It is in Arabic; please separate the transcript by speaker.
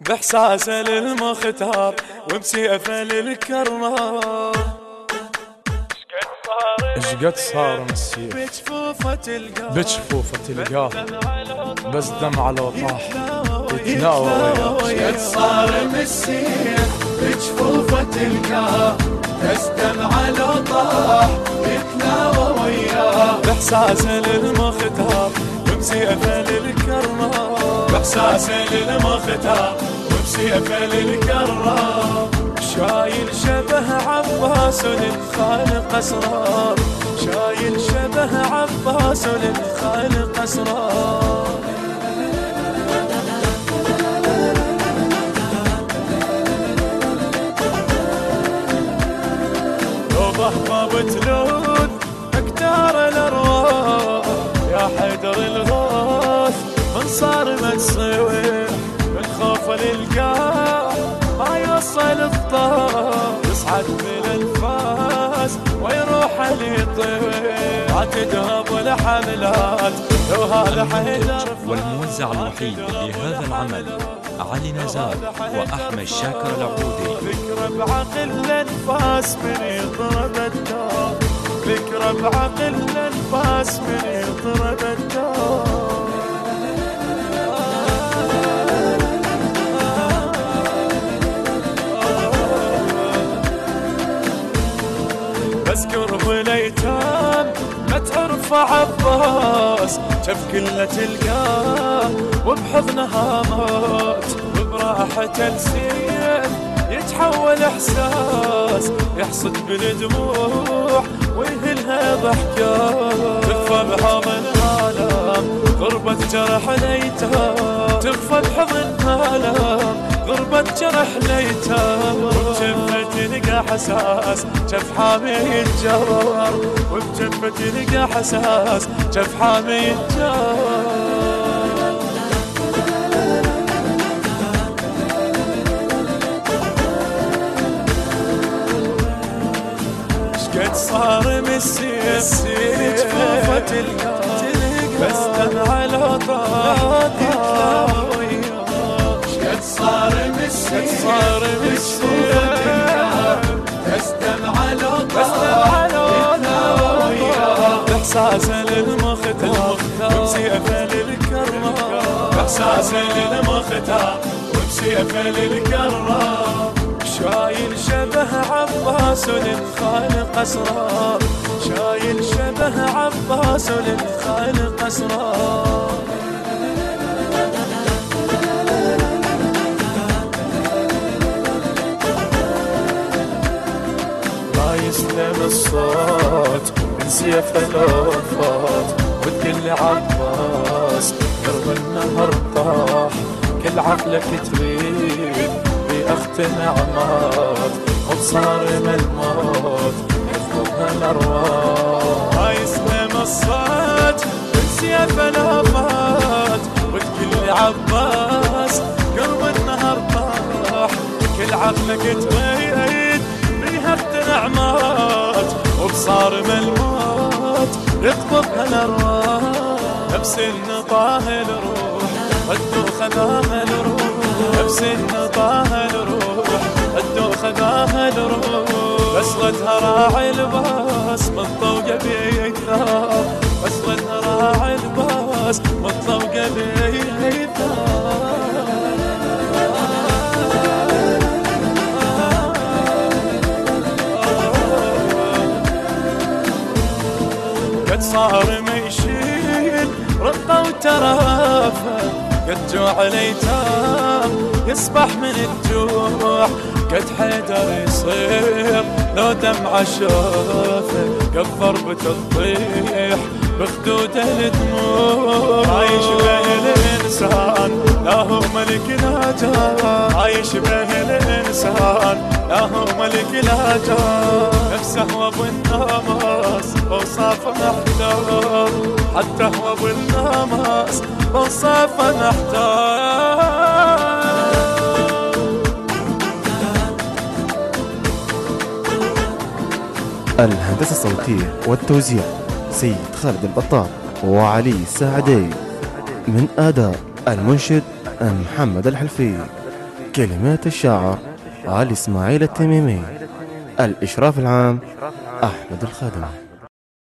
Speaker 1: باحساسه للمختار وبسيفه للكرار إيش قد صار السيف بجفوفة تلقاه بجفوفة تلقاه بس دمعه لو طاح. يتناوى
Speaker 2: إيش قد صار السيف بجفوفة تلقاه بس دمعه لو طاح. يتناوى وياه.
Speaker 1: باحساسه للمختار. وبسيفه للكرار باحساسه للمختار. سيفه للكرار شايل شبه عباس للخالق أسرار. شايل شبه عباس للخالق أسرار. لو بهضه بتلوذ اكتار من صار متصوير خوف للقاه ما يوصل الطار يصعد بالانفاس ويروح ليطير ما تذهب الحملات لو هذا حيدر
Speaker 3: والموزع الوحيد لهذا العمل علي نزار وأحمد شاكر العبودي
Speaker 1: فكرة بعقل الانفاس من يضرب الدار. فكرة بعقل الانفاس من يضرب الدار. بس قرب الايتام ما تعرف عباس شف كله تلقاه وبحضنها مات وبراحة السيف يتحول إحساس يحصد بالدموع ويهلها ضحكات تخفى بحضن الآلام غربة جرح الايتام تخفى بحضن الالام غربة جرح الايتام تلقى حساس جف حامي يتجرر وبجفة تلقى حساس جف حامي يتجرر قد صار مسير جفوفه تلقى باحساسه للمختار وبسيفه للكرار باحساسه للمختار وبسيفه للكرار شايل شبه عباس للخالق اسرار شايل شبه عباس للخالق اسرار يسلم الصوت. من سيف الوفات والكل عباس قرب النهر طاح كل عقلك تريد بأخت نعمات وبصارم الموت يخطبها الأرواح ما يسلم الصوت من سيف الوفات والكل عباس قرب النهر طاح كل عقلك تريد بهفت نعمات وبصارم الموت يقبضها الارواح نفس النطاه الروح الدوخ ذاها الروح. نفس النطاه الروح الدوخ ذاها الروح. بس غدها راعي الباس مطوقه بيثار بس غدها راعي الباس مطوقه بيثار صار ما يشيل رقة وترافة جوع الايتام يصبح من الجوع قد حيدر يصير لو دمعة شافه قد ضربة تطيح بخدوده الدموع. عايش به الإنسان لا هو ملك لا عايش به الإنسان لا هو ملك لا جار نفسه هو بالناموس وصافه محتار حتى هو بالناموس وصافه محتار
Speaker 4: الهندسة الصوتية والتوزيع سيد خالد البطال وعلي الساعدي. من آداء المنشد محمد الحلفي. كلمات الشاعر علي إسماعيل التميمي. الإشراف العام أحمد الخادم.